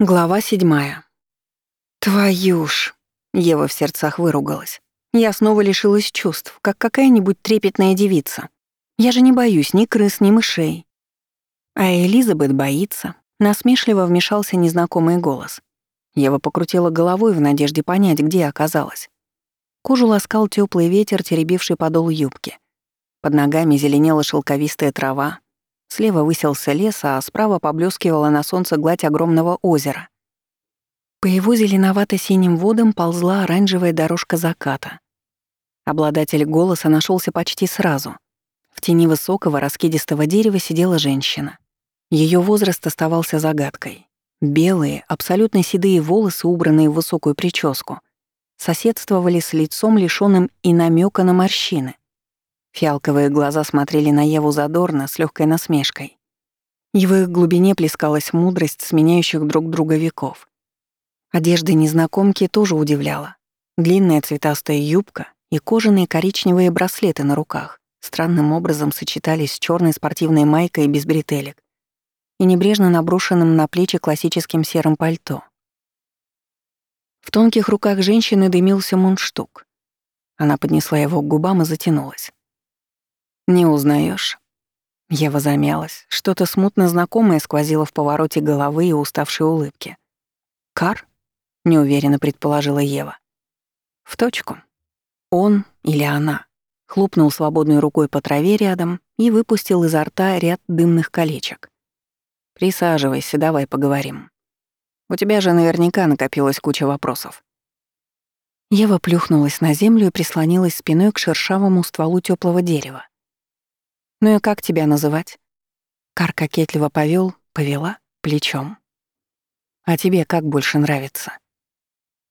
Глава седьмая. «Твою ж!» — Ева в сердцах выругалась. «Я снова лишилась чувств, как какая-нибудь трепетная девица. Я же не боюсь ни крыс, ни мышей». А Элизабет боится. Насмешливо вмешался незнакомый голос. Ева покрутила головой в надежде понять, где оказалась. Кожу ласкал теплый ветер, теребивший подол юбки. Под ногами зеленела шелковистая трава, Слева высился лес, а справа поблескивала на солнце гладь огромного озера. По его зеленовато-синим водам ползла оранжевая дорожка заката. Обладатель голоса нашелся почти сразу. В тени высокого раскидистого дерева сидела женщина. Ее возраст оставался загадкой. Белые, абсолютно седые волосы, убранные в высокую прическу, соседствовали с лицом, лишённым и намека на морщины. Фиалковые глаза смотрели на Еву задорно, с легкой насмешкой. И в их глубине плескалась мудрость сменяющих друг друга веков. Одежда незнакомки тоже удивляла. Длинная цветастая юбка и кожаные коричневые браслеты на руках странным образом сочетались с черной спортивной майкой без бретелек и небрежно наброшенным на плечи классическим серым пальто. В тонких руках женщины дымился мундштук. Она поднесла его к губам и затянулась. «Не узнаешь? Ева замялась. Что-то смутно знакомое сквозило в повороте головы и уставшей улыбки. «Кар?» — неуверенно предположила Ева. «В точку. Он или она?» Хлопнул свободной рукой по траве рядом и выпустил изо рта ряд дымных колечек. «Присаживайся, давай поговорим. У тебя же наверняка накопилась куча вопросов». Ева плюхнулась на землю и прислонилась спиной к шершавому стволу теплого дерева. «Ну и как тебя называть?» Кар кокетливо повел, повела плечом. «А тебе как больше нравится?»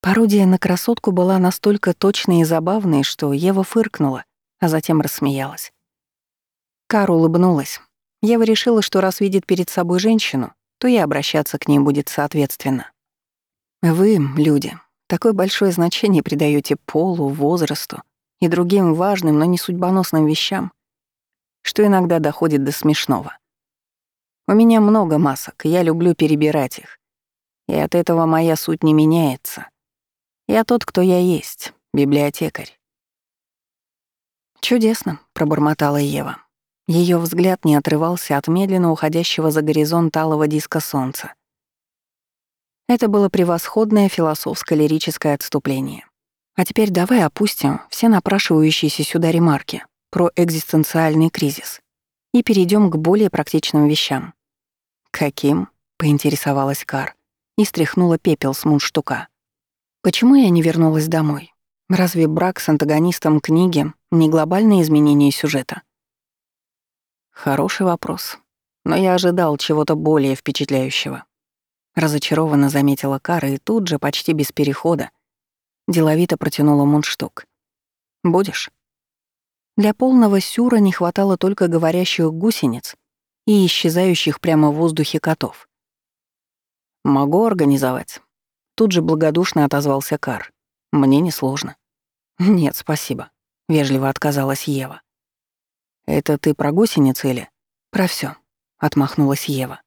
Пародия на красотку была настолько точной и забавной, что Ева фыркнула, а затем рассмеялась. Кар улыбнулась. Ева решила, что раз видит перед собой женщину, то и обращаться к ней будет соответственно. Вы, люди, такое большое значение придаете полу, возрасту и другим важным, но не судьбоносным вещам, что иногда доходит до смешного. У меня много масок, я люблю перебирать их. И от этого моя суть не меняется. Я тот, кто я есть, библиотекарь. «Чудесно», — пробормотала Ева. Ее взгляд не отрывался от медленно уходящего за горизонт алого диска солнца. Это было превосходное философско-лирическое отступление. А теперь давай опустим все напрашивающиеся сюда ремарки про экзистенциальный кризис и перейдем к более практичным вещам. «Каким?» — поинтересовалась Кар и стряхнула пепел с мундштука. «Почему я не вернулась домой? Разве брак с антагонистом книги не глобальное изменение сюжета?» Хороший вопрос, но я ожидал чего-то более впечатляющего. Разочарованно заметила Кара и тут же, почти без перехода, деловито протянула мундштук. «Будешь?» Для полного сюра не хватало только говорящих гусениц и исчезающих прямо в воздухе котов. «Могу организовать». Тут же благодушно отозвался Кар. «Мне несложно». «Нет, спасибо», — вежливо отказалась Ева. «Это ты про гусениц или?» «Про все, отмахнулась Ева.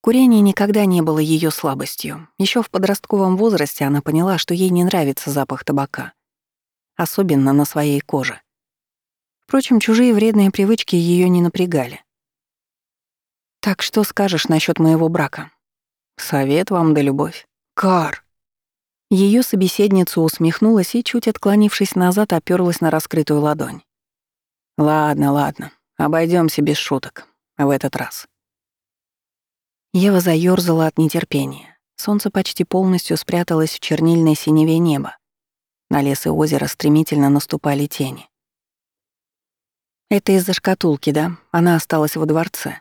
Курение никогда не было ее слабостью. Еще в подростковом возрасте она поняла, что ей не нравится запах табака особенно на своей коже. Впрочем, чужие вредные привычки ее не напрягали. «Так что скажешь насчет моего брака?» «Совет вам да любовь». «Кар!» Ее собеседница усмехнулась и, чуть отклонившись назад, оперлась на раскрытую ладонь. «Ладно, ладно, обойдемся без шуток. В этот раз». Ева заёрзала от нетерпения. Солнце почти полностью спряталось в чернильной синеве неба. На лес и озеро стремительно наступали тени. «Это из-за шкатулки, да? Она осталась во дворце».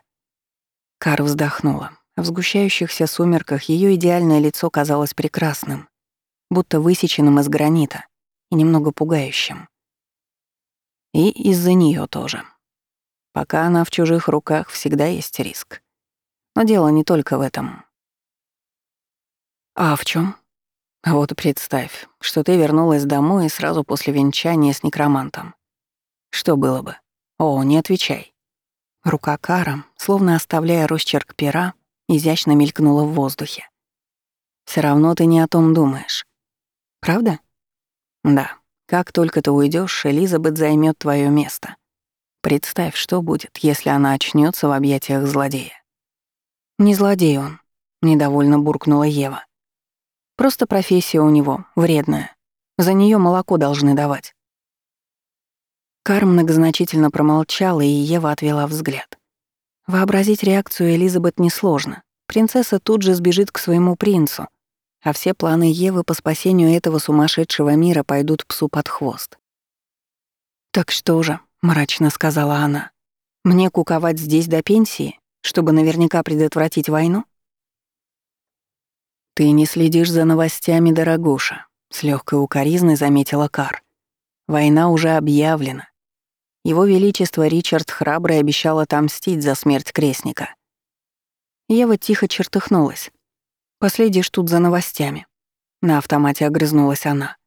Кар вздохнула. В сгущающихся сумерках ее идеальное лицо казалось прекрасным, будто высеченным из гранита и немного пугающим. И из-за нее тоже. Пока она в чужих руках, всегда есть риск. Но дело не только в этом. А в чем? А вот представь, что ты вернулась домой сразу после венчания с некромантом. Что было бы? О, не отвечай. Рука Кара, словно оставляя росчерк пера, изящно мелькнула в воздухе. Все равно ты не о том думаешь. Правда? Да. Как только ты уйдешь, Элизабет займет твое место. Представь, что будет, если она очнется в объятиях злодея. Не злодей он, недовольно буркнула Ева. Просто профессия у него вредная. За нее молоко должны давать. Кар многозначительно промолчала, и Ева отвела взгляд. Вообразить реакцию Элизабет несложно. Принцесса тут же сбежит к своему принцу, а все планы Евы по спасению этого сумасшедшего мира пойдут псу под хвост. «Так что же», — мрачно сказала она, — «мне куковать здесь до пенсии, чтобы наверняка предотвратить войну?» «Ты не следишь за новостями, дорогуша», — с легкой укоризной заметила Кар. «Война уже объявлена. Его Величество Ричард Храбрый обещал отомстить за смерть крестника. Ева тихо чертыхнулась. «Последишь тут за новостями». На автомате огрызнулась она.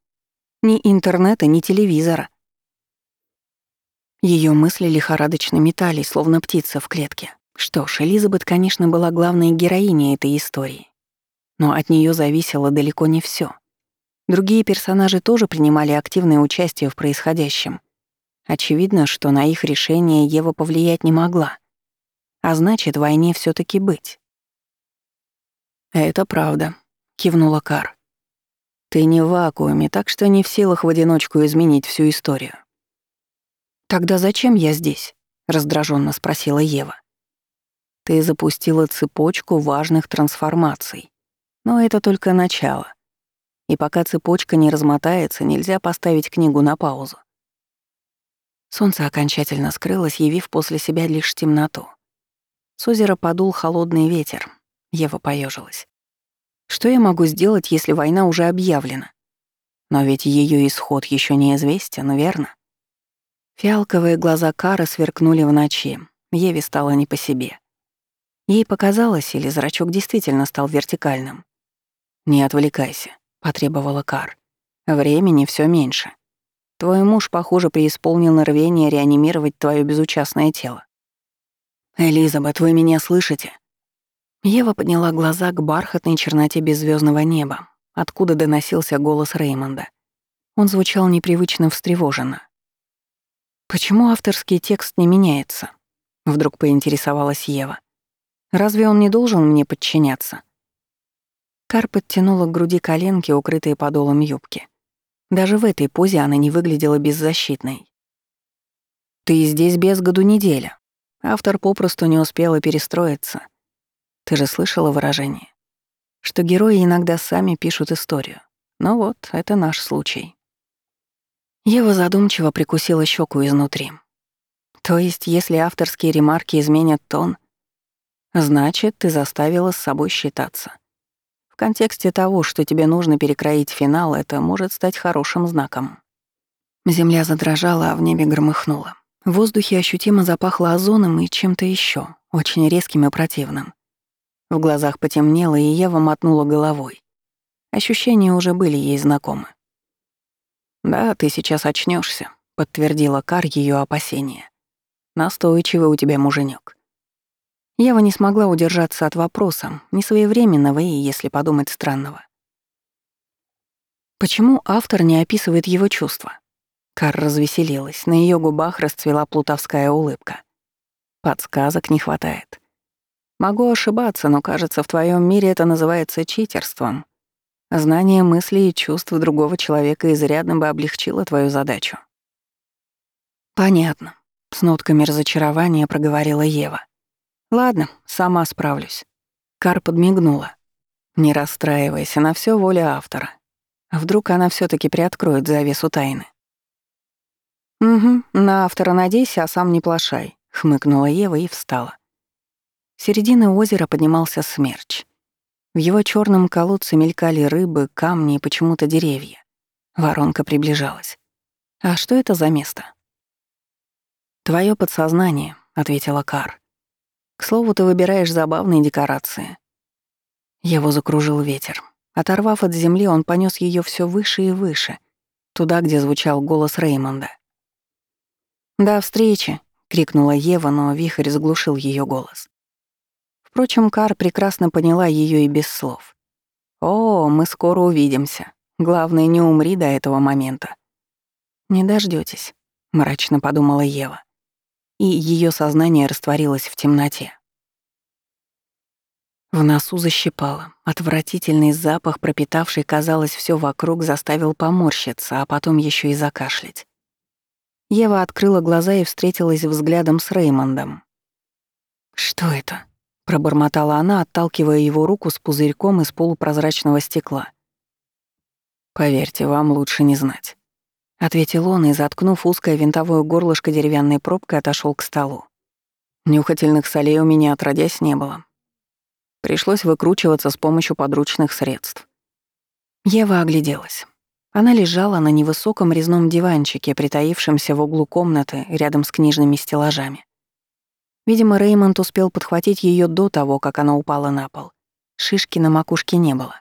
«Ни интернета, ни телевизора». Ее мысли лихорадочно метались, словно птица в клетке. Что ж, Элизабет, конечно, была главной героиней этой истории. Но от нее зависело далеко не все. Другие персонажи тоже принимали активное участие в происходящем — Очевидно, что на их решение Ева повлиять не могла. А значит, войне все таки быть. «Это правда», — кивнула Кар. «Ты не в вакууме, так что не в силах в одиночку изменить всю историю». «Тогда зачем я здесь?» — раздраженно спросила Ева. «Ты запустила цепочку важных трансформаций. Но это только начало. И пока цепочка не размотается, нельзя поставить книгу на паузу. Солнце окончательно скрылось, явив после себя лишь темноту. С озера подул холодный ветер. Ева поежилась. Что я могу сделать, если война уже объявлена? Но ведь ее исход еще неизвестен, верно? Фиалковые глаза Кары сверкнули в ночи. Еве стало не по себе. Ей показалось, или зрачок действительно стал вертикальным. «Не отвлекайся», — потребовала Кар. «Времени все меньше». Твой муж, похоже, преисполнил рвение реанимировать твое безучастное тело. Элизабет, вы меня слышите? Ева подняла глаза к бархатной черноте беззвездного неба, откуда доносился голос Реймонда. Он звучал непривычно встревоженно. «Почему авторский текст не меняется?» — вдруг поинтересовалась Ева. «Разве он не должен мне подчиняться?» Кар подтянула к груди коленки, укрытые подолом юбки. Даже в этой позе она не выглядела беззащитной. «Ты здесь без году неделя. Автор попросту не успела перестроиться. Ты же слышала выражение, что герои иногда сами пишут историю. Но вот, это наш случай». Ева задумчиво прикусила щеку изнутри. То есть, если авторские ремарки изменят тон, значит, ты заставила с собой считаться контексте того, что тебе нужно перекроить финал, это может стать хорошим знаком. Земля задрожала, а в небе громыхнуло. В воздухе ощутимо запахло озоном и чем-то еще, очень резким и противным. В глазах потемнело, и Ева мотнула головой. Ощущения уже были ей знакомы. «Да, ты сейчас очнешься, подтвердила Кар ее опасения. «Настойчивый у тебя муженек. Ева не смогла удержаться от вопроса, несвоевременного и, если подумать, странного. Почему автор не описывает его чувства? Кар развеселилась, на ее губах расцвела плутовская улыбка. Подсказок не хватает. Могу ошибаться, но, кажется, в твоем мире это называется читерством. Знание мыслей и чувств другого человека изрядно бы облегчило твою задачу. Понятно. С нотками разочарования проговорила Ева. Ладно, сама справлюсь. Кар подмигнула. Не расстраивайся, на все воля автора. А вдруг она все таки приоткроет завесу тайны? «Угу, на автора надейся, а сам не плашай», — хмыкнула Ева и встала. С середины озера поднимался смерч. В его черном колодце мелькали рыбы, камни и почему-то деревья. Воронка приближалась. «А что это за место?» «Твое подсознание», — ответила Кар. К слову, ты выбираешь забавные декорации. Его закружил ветер. Оторвав от земли, он понес ее все выше и выше, туда, где звучал голос Реймонда. «До встречи!» — крикнула Ева, но вихрь заглушил ее голос. Впрочем, Кар прекрасно поняла ее и без слов. «О, мы скоро увидимся. Главное, не умри до этого момента». «Не дождётесь», — мрачно подумала Ева. И ее сознание растворилось в темноте. В носу защипало. Отвратительный запах, пропитавший, казалось, все вокруг, заставил поморщиться, а потом еще и закашлять. Ева открыла глаза и встретилась взглядом с Реймондом. «Что это?» — пробормотала она, отталкивая его руку с пузырьком из полупрозрачного стекла. «Поверьте, вам лучше не знать», — ответил он и, заткнув узкое винтовое горлышко деревянной пробкой, отошел к столу. Нюхательных солей у меня отродясь не было, Пришлось выкручиваться с помощью подручных средств. Ева огляделась. Она лежала на невысоком резном диванчике, притаившемся в углу комнаты рядом с книжными стеллажами. Видимо, Реймонд успел подхватить ее до того, как она упала на пол. Шишки на макушке не было.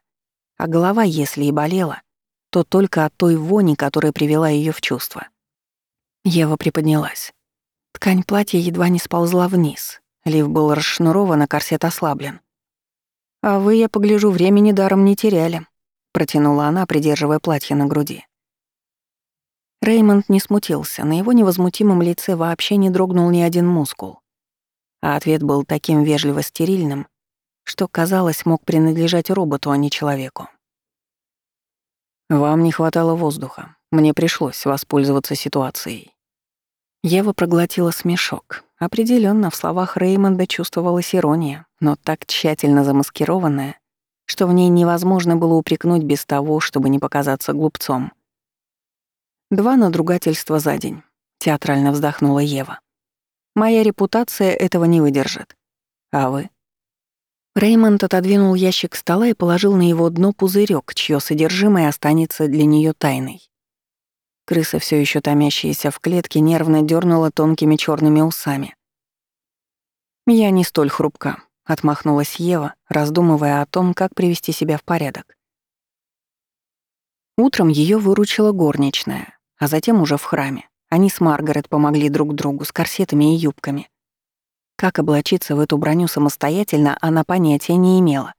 А голова, если и болела, то только от той вони, которая привела ее в чувство. Ева приподнялась. Ткань платья едва не сползла вниз. Лиф был расшнурован, а корсет ослаблен. «А вы, я погляжу, времени даром не теряли», — протянула она, придерживая платье на груди. Реймонд не смутился, на его невозмутимом лице вообще не дрогнул ни один мускул. А ответ был таким вежливо стерильным, что, казалось, мог принадлежать роботу, а не человеку. «Вам не хватало воздуха. Мне пришлось воспользоваться ситуацией». Ева проглотила смешок. Определенно в словах Реймонда чувствовалась ирония, но так тщательно замаскированная, что в ней невозможно было упрекнуть без того, чтобы не показаться глупцом. Два надругательства за день. Театрально вздохнула Ева. Моя репутация этого не выдержит. А вы? Реймонд отодвинул ящик стола и положил на его дно пузырек, чье содержимое останется для нее тайной. Крыса, все еще томящаяся в клетке, нервно дернула тонкими черными усами. «Я не столь хрупка», — отмахнулась Ева, раздумывая о том, как привести себя в порядок. Утром ее выручила горничная, а затем уже в храме. Они с Маргарет помогли друг другу с корсетами и юбками. Как облачиться в эту броню самостоятельно, она понятия не имела.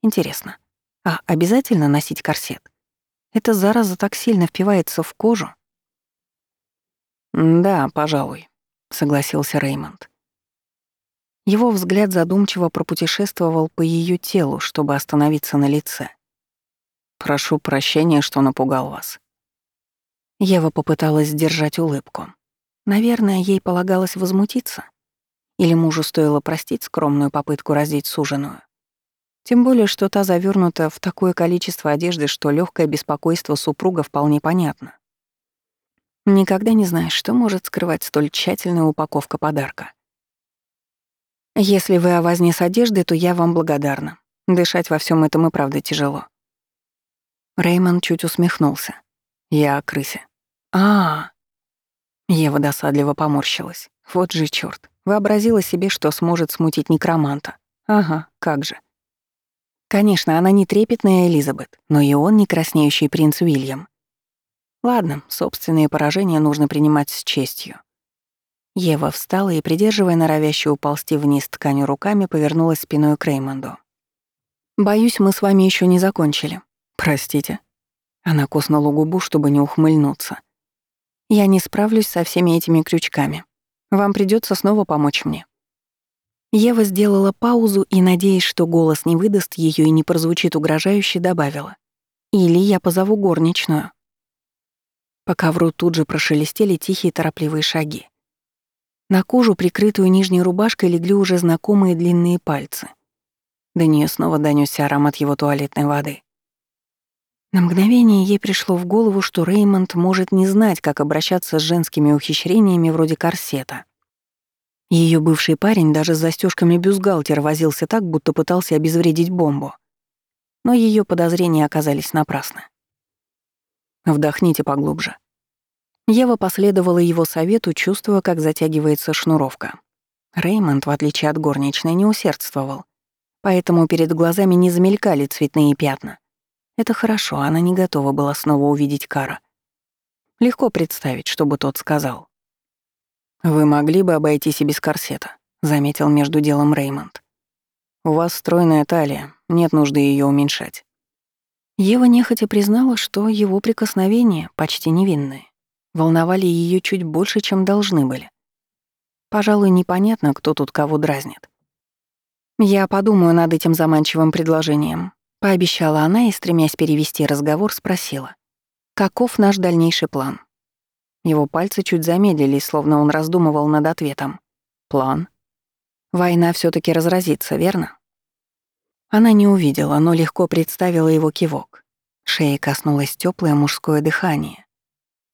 Интересно, а обязательно носить корсет? Эта зараза так сильно впивается в кожу. «Да, пожалуй», — согласился Реймонд. Его взгляд задумчиво пропутешествовал по ее телу, чтобы остановиться на лице. «Прошу прощения, что напугал вас». Ева попыталась сдержать улыбку. Наверное, ей полагалось возмутиться. Или мужу стоило простить скромную попытку раздеть суженую. Тем более, что та завернута в такое количество одежды, что легкое беспокойство супруга вполне понятно. Никогда не знаешь, что может скрывать столь тщательная упаковка подарка. Если вы о возне с одеждой, то я вам благодарна. Дышать во всем этом и правда тяжело. Реймон чуть усмехнулся. Я о крысе. А, -а. Ева досадливо поморщилась. Вот же чёрт. Вообразила себе, что сможет смутить некроманта. Ага, как же. Конечно, она не трепетная Элизабет, но и он не краснеющий принц Уильям. Ладно, собственные поражения нужно принимать с честью. Ева встала и, придерживая норовящую уползти вниз тканью руками, повернулась спиной к Реймонду. «Боюсь, мы с вами еще не закончили. Простите». Она коснула губу, чтобы не ухмыльнуться. «Я не справлюсь со всеми этими крючками. Вам придется снова помочь мне». Ева сделала паузу и, надеясь, что голос не выдаст ее и не прозвучит угрожающе, добавила. «Или я позову горничную». По ковру тут же прошелестели тихие торопливые шаги. На кожу, прикрытую нижней рубашкой, легли уже знакомые длинные пальцы. До нее снова донёсся аромат его туалетной воды. На мгновение ей пришло в голову, что Реймонд может не знать, как обращаться с женскими ухищрениями вроде корсета. Ее бывший парень даже с застежками бюстгальтера возился так, будто пытался обезвредить бомбу. Но ее подозрения оказались напрасны. «Вдохните поглубже». Ева последовала его совету, чувствуя, как затягивается шнуровка. Реймонд, в отличие от горничной, не усердствовал, поэтому перед глазами не замелькали цветные пятна. Это хорошо, она не готова была снова увидеть Кара. Легко представить, что бы тот сказал. «Вы могли бы обойтись и без корсета», — заметил между делом Реймонд. У вас стройная талия, нет нужды ее уменьшать. Ева нехотя признала, что его прикосновения, почти невинные, волновали ее чуть больше, чем должны были. Пожалуй, непонятно, кто тут кого дразнит. «Я подумаю над этим заманчивым предложением», — пообещала она и, стремясь перевести разговор, спросила. «Каков наш дальнейший план?» Его пальцы чуть замедлились, словно он раздумывал над ответом. «План?» «Война все таки разразится, верно?» Она не увидела, но легко представила его кивок. Шеи коснулось теплое мужское дыхание.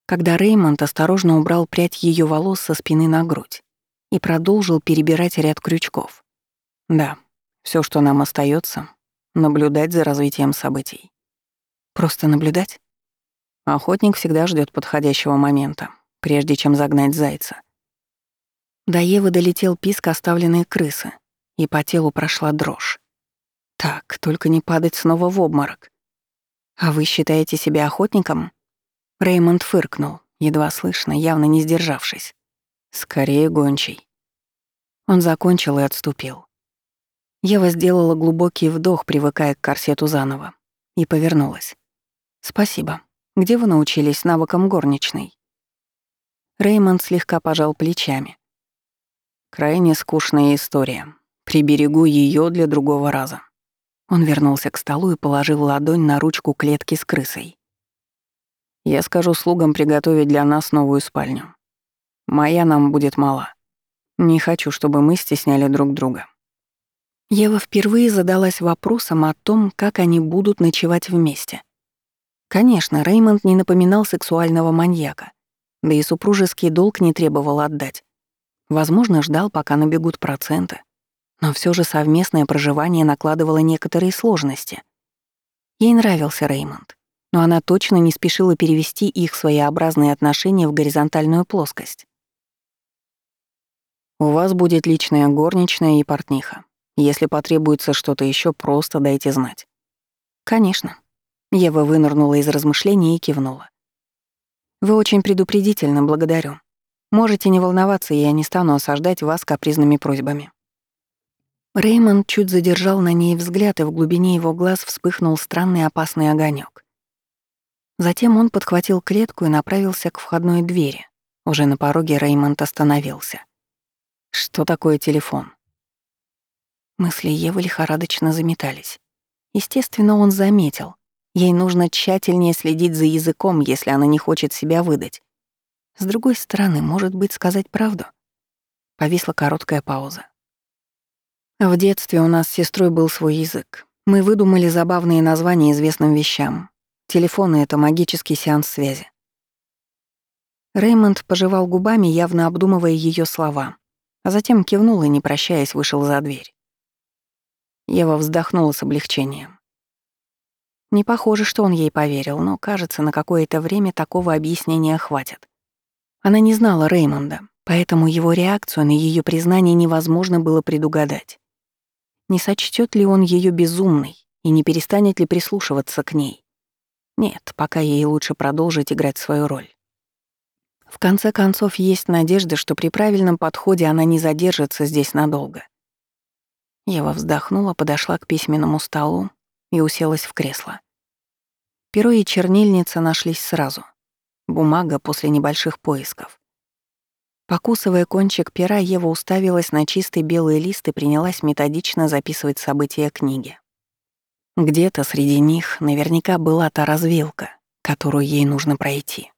Когда Реймонд осторожно убрал прядь ее волос со спины на грудь и продолжил перебирать ряд крючков. Да, все, что нам остается, наблюдать за развитием событий. Просто наблюдать? Охотник всегда ждет подходящего момента, прежде чем загнать зайца. До Евы долетел писк оставленной крысы, и по телу прошла дрожь. Так, только не падать снова в обморок. А вы считаете себя охотником? Реймонд фыркнул, едва слышно, явно не сдержавшись. Скорее гончий. Он закончил и отступил. Ева сделала глубокий вдох, привыкая к корсету заново, и повернулась. «Спасибо. Где вы научились навыкам горничной?» Реймонд слегка пожал плечами. «Крайне скучная история. Приберегу ее для другого раза». Он вернулся к столу и положил ладонь на ручку клетки с крысой. «Я скажу слугам приготовить для нас новую спальню. Моя нам будет мала. Не хочу, чтобы мы стесняли друг друга». Ева впервые задалась вопросом о том, как они будут ночевать вместе. Конечно, Реймонд не напоминал сексуального маньяка, да и супружеский долг не требовал отдать. Возможно, ждал, пока набегут проценты. Но все же совместное проживание накладывало некоторые сложности. Ей нравился Реймонд, но она точно не спешила перевести их своеобразные отношения в горизонтальную плоскость. «У вас будет личная горничная и портниха. Если потребуется что-то еще, просто дайте знать». «Конечно». Ева вынырнула из размышлений и кивнула. «Вы очень предупредительно, благодарю. Можете не волноваться, я не стану осаждать вас капризными просьбами». Реймонд чуть задержал на ней взгляд, и в глубине его глаз вспыхнул странный опасный огонек. Затем он подхватил клетку и направился к входной двери. Уже на пороге Реймонд остановился. «Что такое телефон?» Мысли Евы лихорадочно заметались. Естественно, он заметил. Ей нужно тщательнее следить за языком, если она не хочет себя выдать. С другой стороны, может быть, сказать правду? Повисла короткая пауза. В детстве у нас с сестрой был свой язык. Мы выдумали забавные названия известным вещам. Телефоны — это магический сеанс связи. Реймонд пожевал губами, явно обдумывая ее слова, а затем кивнул и, не прощаясь, вышел за дверь. Ева вздохнула с облегчением. Не похоже, что он ей поверил, но, кажется, на какое-то время такого объяснения хватит. Она не знала Реймонда, поэтому его реакцию на ее признание невозможно было предугадать. Не сочтет ли он ее безумной и не перестанет ли прислушиваться к ней? Нет, пока ей лучше продолжить играть свою роль. В конце концов, есть надежда, что при правильном подходе она не задержится здесь надолго. Ева вздохнула, подошла к письменному столу и уселась в кресло. Перо и чернильница нашлись сразу. Бумага после небольших поисков. Покусывая кончик пера, Ева уставилась на чистый белый лист и принялась методично записывать события книги. Где-то среди них наверняка была та развилка, которую ей нужно пройти.